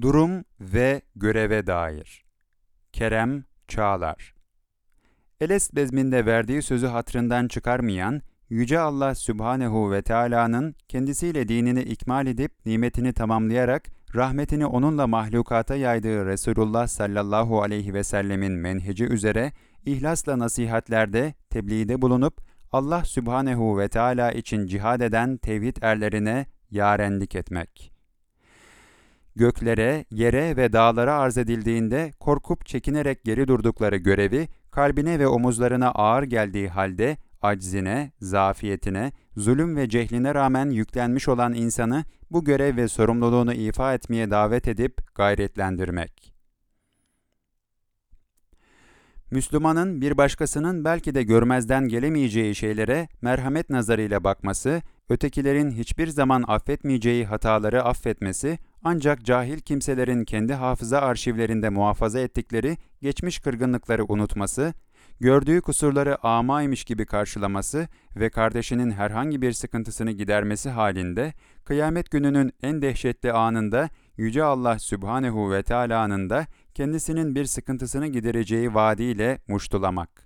Durum ve göreve dair. Kerem Çağlar Elest bezminde verdiği sözü hatrından çıkarmayan, Yüce Allah Sübhanehu ve Teala'nın kendisiyle dinini ikmal edip nimetini tamamlayarak rahmetini onunla mahlukata yaydığı Resulullah sallallahu aleyhi ve sellemin menheci üzere ihlasla nasihatlerde, tebliğde bulunup Allah Sübhanehu ve Teala için cihad eden tevhid erlerine yarenlik etmek. Göklere, yere ve dağlara arz edildiğinde korkup çekinerek geri durdukları görevi kalbine ve omuzlarına ağır geldiği halde aczine, zafiyetine, zulüm ve cehline rağmen yüklenmiş olan insanı bu görev ve sorumluluğunu ifa etmeye davet edip gayretlendirmek. Müslümanın bir başkasının belki de görmezden gelemeyeceği şeylere merhamet nazarıyla bakması, ötekilerin hiçbir zaman affetmeyeceği hataları affetmesi, ancak cahil kimselerin kendi hafıza arşivlerinde muhafaza ettikleri geçmiş kırgınlıkları unutması, gördüğü kusurları amaymış gibi karşılaması ve kardeşinin herhangi bir sıkıntısını gidermesi halinde, kıyamet gününün en dehşetli anında Yüce Allah Sübhanehu ve Teala'nın da kendisinin bir sıkıntısını gidereceği vaadiyle muştulamak.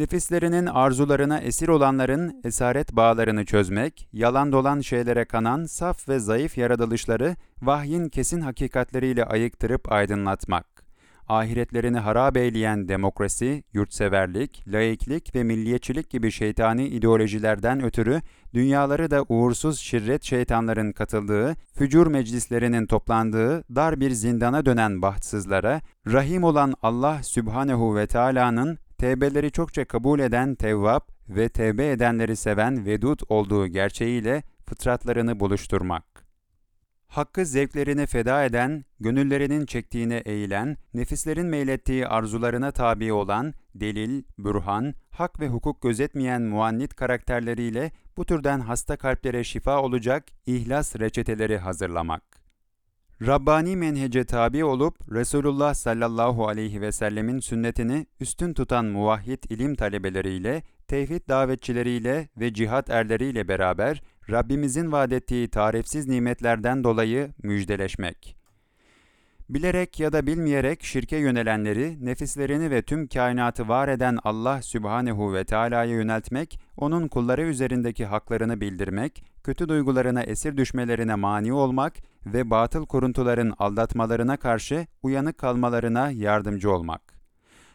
Nefislerinin arzularına esir olanların esaret bağlarını çözmek, yalan dolan şeylere kanan saf ve zayıf yaratılışları vahyin kesin hakikatleriyle ayıktırıp aydınlatmak. Ahiretlerini harap eyleyen demokrasi, yurtseverlik, laiklik ve milliyetçilik gibi şeytani ideolojilerden ötürü dünyaları da uğursuz şirret şeytanların katıldığı, fücur meclislerinin toplandığı dar bir zindana dönen bahtsızlara, rahim olan Allah Sübhanehu ve Teala'nın tevbeleri çokça kabul eden Tevvab ve tevbe edenleri seven Vedud olduğu gerçeğiyle fıtratlarını buluşturmak hakkı zevklerine feda eden, gönüllerinin çektiğine eğilen, nefislerin meylettiği arzularına tabi olan, delil, bürhan, hak ve hukuk gözetmeyen muannit karakterleriyle bu türden hasta kalplere şifa olacak ihlas reçeteleri hazırlamak. Rabbani menhece tabi olup Resulullah sallallahu aleyhi ve sellemin sünnetini üstün tutan muvahhid ilim talebeleriyle, tevhid davetçileriyle ve cihat erleriyle beraber Rabbimizin vaad ettiği tarifsiz nimetlerden dolayı müjdeleşmek. Bilerek ya da bilmeyerek şirke yönelenleri, nefislerini ve tüm kainatı var eden Allah Sübhanehu ve Teala'ya yöneltmek, onun kulları üzerindeki haklarını bildirmek, kötü duygularına esir düşmelerine mani olmak ve batıl kuruntuların aldatmalarına karşı uyanık kalmalarına yardımcı olmak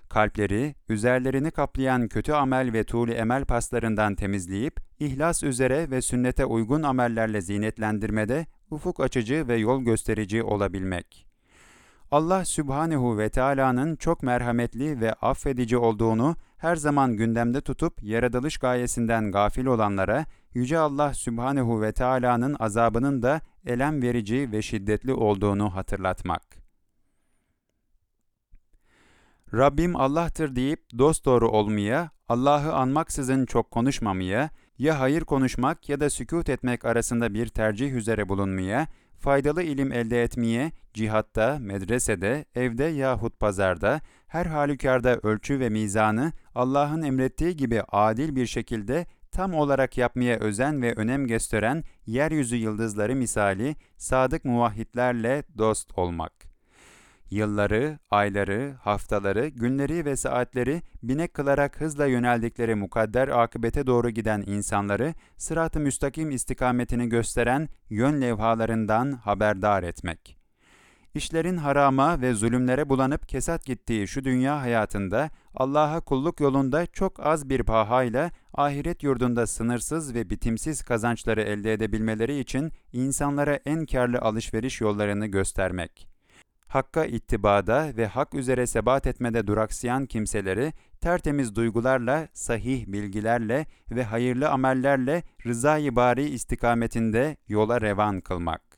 kalpleri, üzerlerini kaplayan kötü amel ve tuğli emel paslarından temizleyip, ihlas üzere ve sünnete uygun amellerle zinetlendirmede ufuk açıcı ve yol gösterici olabilmek. Allah Sübhanehu ve Teala'nın çok merhametli ve affedici olduğunu her zaman gündemde tutup yaratılış gayesinden gafil olanlara Yüce Allah Sübhanehu ve Teala'nın azabının da elem verici ve şiddetli olduğunu hatırlatmak. Rabbim Allah'tır deyip dosdoğru olmaya, Allah'ı anmaksızın çok konuşmamaya, ya hayır konuşmak ya da sükut etmek arasında bir tercih üzere bulunmaya, faydalı ilim elde etmeye, cihatta, medresede, evde yahut pazarda, her halükarda ölçü ve mizanı Allah'ın emrettiği gibi adil bir şekilde tam olarak yapmaya özen ve önem gösteren yeryüzü yıldızları misali sadık muvahhidlerle dost olmak.'' Yılları, ayları, haftaları, günleri ve saatleri binek kılarak hızla yöneldikleri mukadder akıbete doğru giden insanları sırat-ı müstakim istikametini gösteren yön levhalarından haberdar etmek. İşlerin harama ve zulümlere bulanıp kesat gittiği şu dünya hayatında Allah'a kulluk yolunda çok az bir pahayla ahiret yurdunda sınırsız ve bitimsiz kazançları elde edebilmeleri için insanlara en karlı alışveriş yollarını göstermek.'' Hakka ittibada ve hak üzere sebat etmede duraksayan kimseleri tertemiz duygularla, sahih bilgilerle ve hayırlı amellerle rızayı bari istikametinde yola revan kılmak.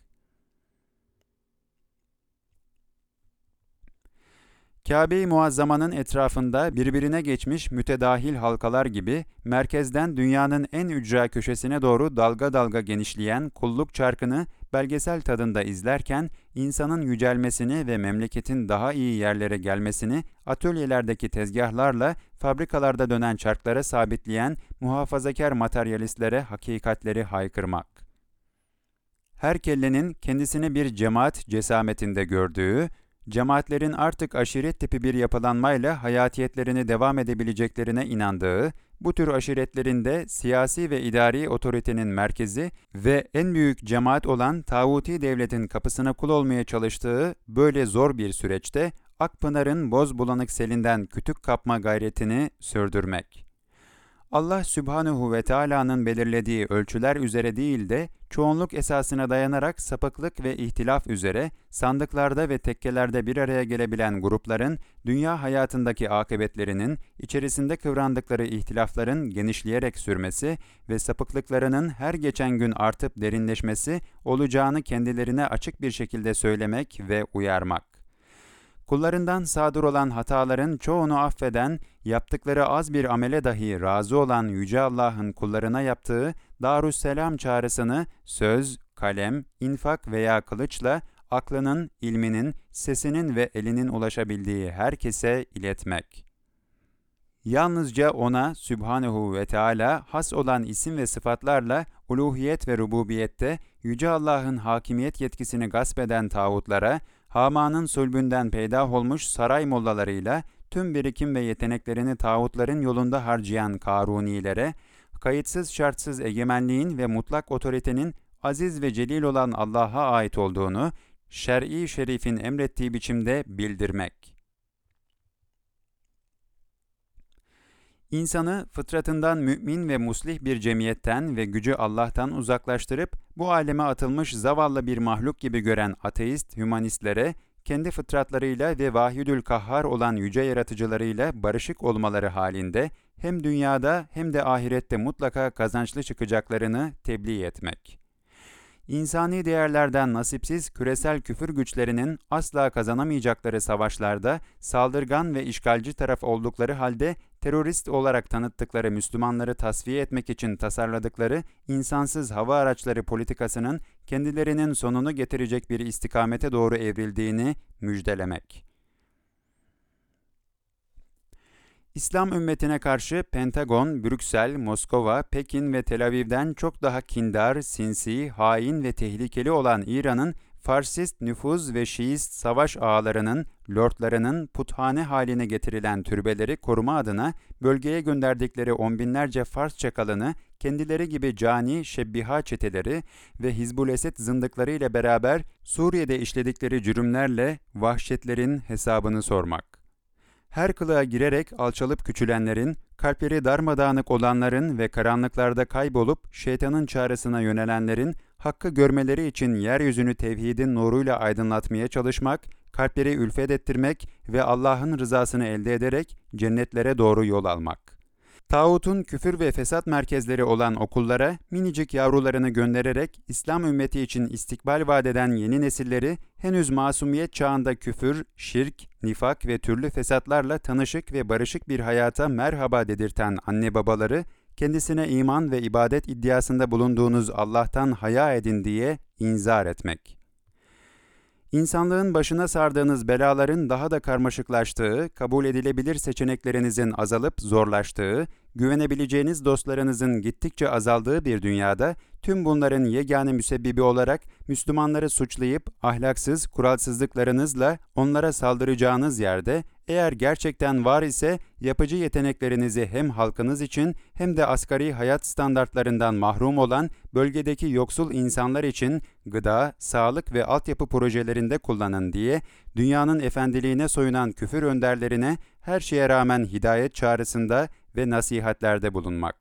Kabe-i Muazzama'nın etrafında birbirine geçmiş mütedahil halkalar gibi merkezden dünyanın en ücra köşesine doğru dalga dalga genişleyen kulluk çarkını belgesel tadında izlerken insanın yücelmesini ve memleketin daha iyi yerlere gelmesini atölyelerdeki tezgahlarla fabrikalarda dönen çarklara sabitleyen muhafazakar materyalistlere hakikatleri haykırmak. her kellenin kendisini bir cemaat cesametinde gördüğü, cemaatlerin artık aşiret tipi bir yapılanmayla hayatiyetlerini devam edebileceklerine inandığı, bu tür aşiretlerinde siyasi ve idari otoritenin merkezi ve en büyük cemaat olan tağuti devletin kapısına kul olmaya çalıştığı böyle zor bir süreçte Akpınar'ın boz bulanık selinden kütük kapma gayretini sürdürmek. Allah Sübhanehu ve Teala'nın belirlediği ölçüler üzere değil de çoğunluk esasına dayanarak sapıklık ve ihtilaf üzere sandıklarda ve tekkelerde bir araya gelebilen grupların dünya hayatındaki akıbetlerinin içerisinde kıvrandıkları ihtilafların genişleyerek sürmesi ve sapıklıklarının her geçen gün artıp derinleşmesi olacağını kendilerine açık bir şekilde söylemek ve uyarmak. Kullarından sadır olan hataların çoğunu affeden, yaptıkları az bir amele dahi razı olan Yüce Allah'ın kullarına yaptığı Darüsselam çağrısını söz, kalem, infak veya kılıçla aklının, ilminin, sesinin ve elinin ulaşabildiği herkese iletmek. Yalnızca ona Sübhanehu ve Teala has olan isim ve sıfatlarla uluhiyet ve rububiyette Yüce Allah'ın hakimiyet yetkisini gasp eden tağutlara, Haman'ın sulbünden peydah olmuş saray mollalarıyla tüm birikim ve yeteneklerini tağutların yolunda harcayan Karunilere, kayıtsız şartsız egemenliğin ve mutlak otoritenin aziz ve celil olan Allah'a ait olduğunu, şer'i şerifin emrettiği biçimde bildirmek. İnsanı fıtratından mümin ve muslih bir cemiyetten ve gücü Allah'tan uzaklaştırıp bu aleme atılmış zavallı bir mahluk gibi gören ateist hümanistlere kendi fıtratlarıyla ve vahidül kahhar olan yüce yaratıcılarıyla barışık olmaları halinde hem dünyada hem de ahirette mutlaka kazançlı çıkacaklarını tebliğ etmek. İnsani değerlerden nasipsiz küresel küfür güçlerinin asla kazanamayacakları savaşlarda saldırgan ve işgalci taraf oldukları halde terörist olarak tanıttıkları Müslümanları tasfiye etmek için tasarladıkları insansız hava araçları politikasının kendilerinin sonunu getirecek bir istikamete doğru evrildiğini müjdelemek. İslam ümmetine karşı Pentagon, Brüksel, Moskova, Pekin ve Tel Aviv'den çok daha kindar, sinsi, hain ve tehlikeli olan İran'ın Farsist nüfuz ve Şiist savaş ağalarının, lordlarının puthane haline getirilen türbeleri koruma adına bölgeye gönderdikleri on binlerce Fars çakalını kendileri gibi cani şebbiha çeteleri ve Hizbul Esed zındıkları ile beraber Suriye'de işledikleri cürümlerle vahşetlerin hesabını sormak. Her kılığa girerek alçalıp küçülenlerin, kalpleri darmadağınık olanların ve karanlıklarda kaybolup şeytanın çağrısına yönelenlerin hakkı görmeleri için yeryüzünü tevhidin nuruyla aydınlatmaya çalışmak, kalpleri ülfet ettirmek ve Allah'ın rızasını elde ederek cennetlere doğru yol almak. Tağutun küfür ve fesat merkezleri olan okullara minicik yavrularını göndererek İslam ümmeti için istikbal vadeden yeni nesilleri henüz masumiyet çağında küfür, şirk, nifak ve türlü fesatlarla tanışık ve barışık bir hayata merhaba dedirten anne babaları kendisine iman ve ibadet iddiasında bulunduğunuz Allah'tan haya edin diye inzar etmek. İnsanlığın başına sardığınız belaların daha da karmaşıklaştığı, kabul edilebilir seçeneklerinizin azalıp zorlaştığı, güvenebileceğiniz dostlarınızın gittikçe azaldığı bir dünyada tüm bunların yegane müsebbibi olarak Müslümanları suçlayıp ahlaksız, kuralsızlıklarınızla onlara saldıracağınız yerde eğer gerçekten var ise yapıcı yeteneklerinizi hem halkınız için hem de asgari hayat standartlarından mahrum olan bölgedeki yoksul insanlar için gıda, sağlık ve altyapı projelerinde kullanın diye dünyanın efendiliğine soyunan küfür önderlerine her şeye rağmen hidayet çağrısında ve nasihatlerde bulunmak.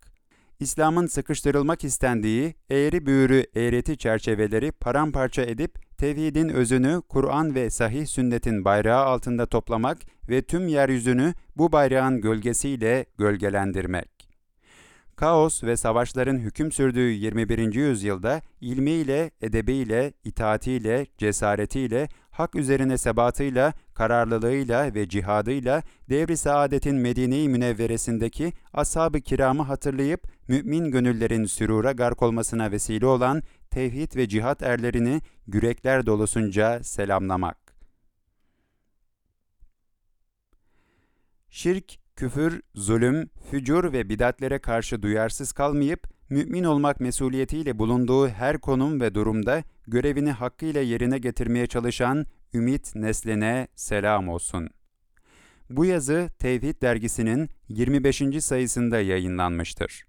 İslam'ın sıkıştırılmak istendiği eğri büğrü eğreti çerçeveleri paramparça edip tevhidin özünü Kur'an ve sahih sünnetin bayrağı altında toplamak ve tüm yeryüzünü bu bayrağın gölgesiyle gölgelendirmek. Kaos ve savaşların hüküm sürdüğü 21. yüzyılda ilmiyle, edebiyle, itaatiyle, cesaretiyle, hak üzerine sebatıyla, kararlılığıyla ve cihadıyla devri saadetin Medine-i Münevveresindeki ashab-ı kiramı hatırlayıp mümin gönüllerin sürura gark olmasına vesile olan tevhid ve cihat erlerini gürekler dolusunca selamlamak. Şirk, küfür, zulüm, fücur ve bidatlere karşı duyarsız kalmayıp mümin olmak mesuliyetiyle bulunduğu her konum ve durumda görevini hakkıyla yerine getirmeye çalışan Ümit nesline selam olsun. Bu yazı Tevhid dergisinin 25. sayısında yayınlanmıştır.